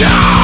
die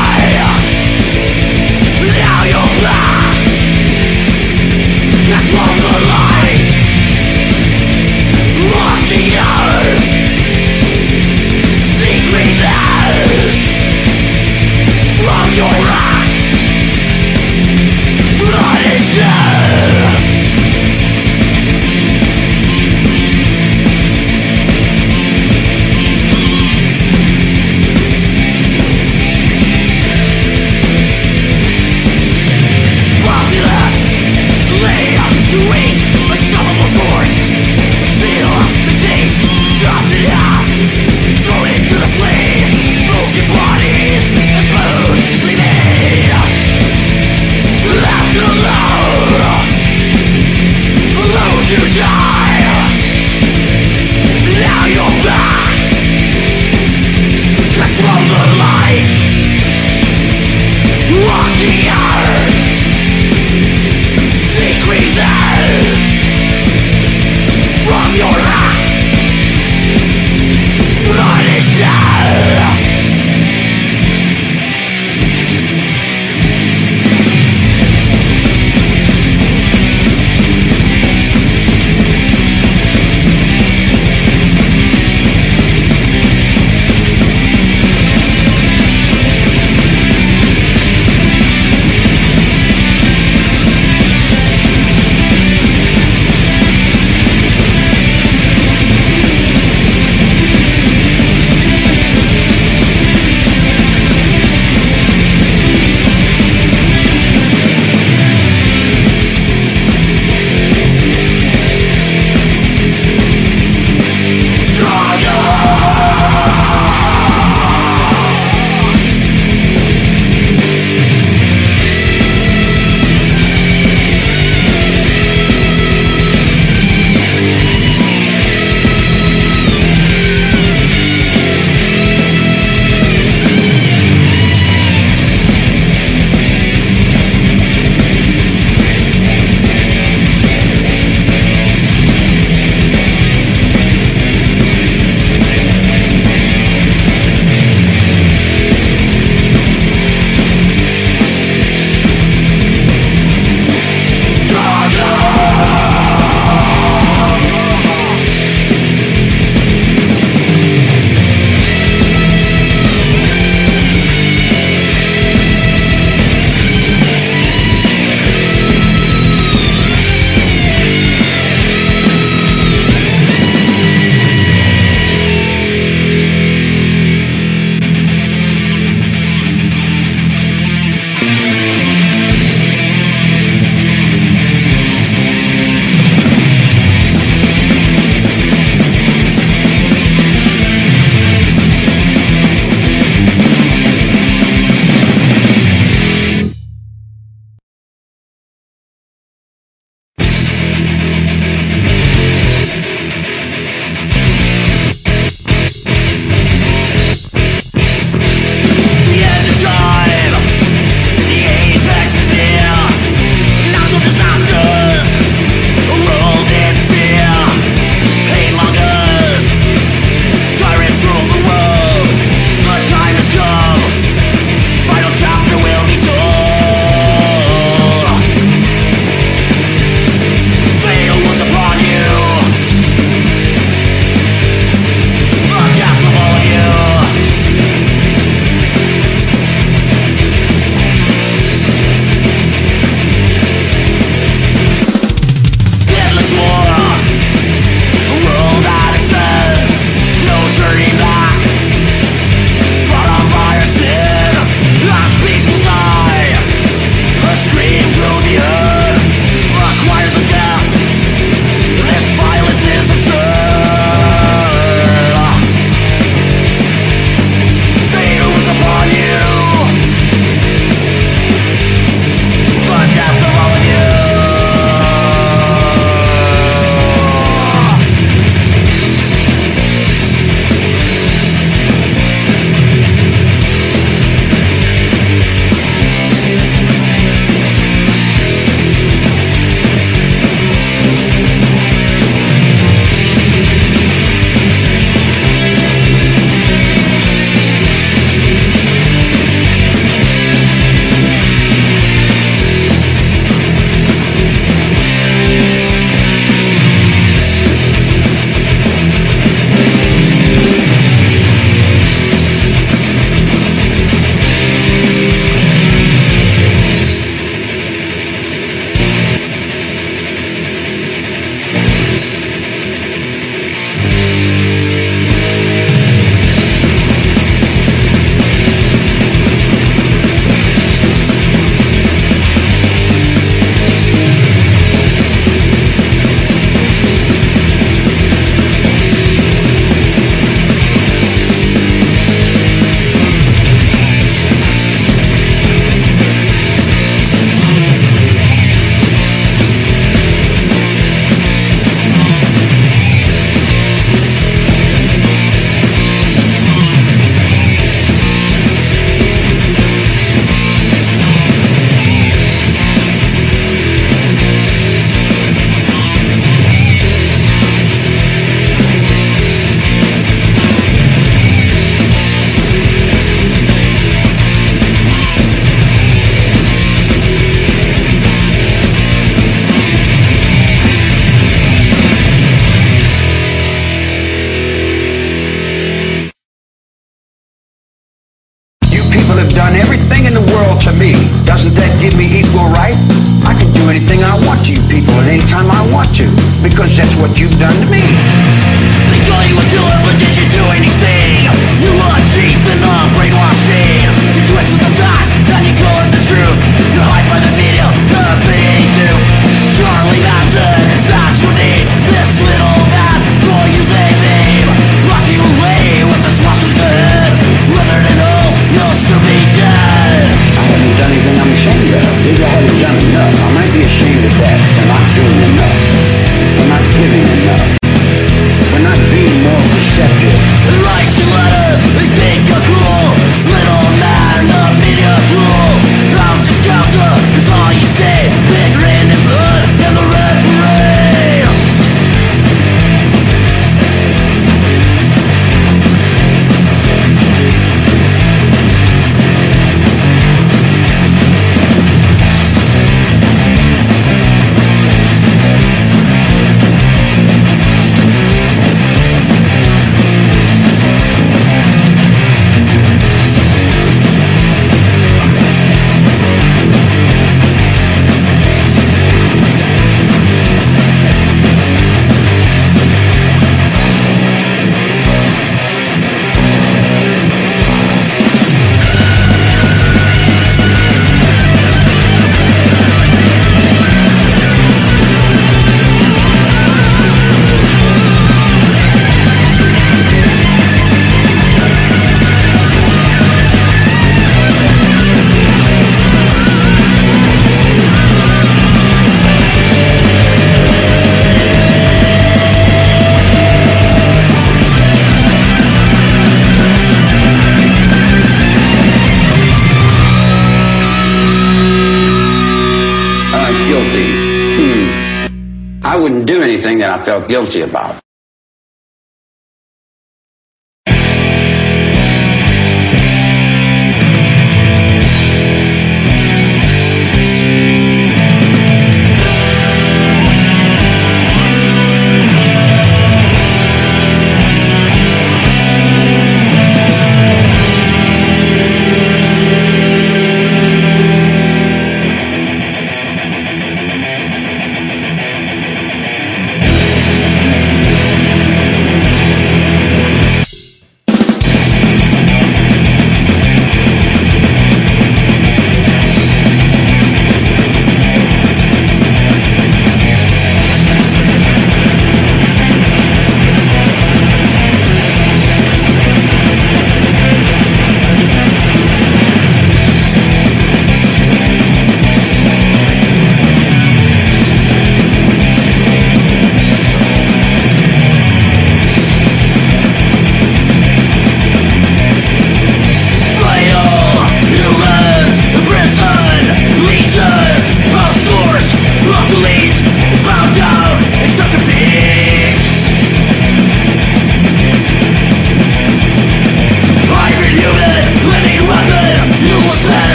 felt guilty about.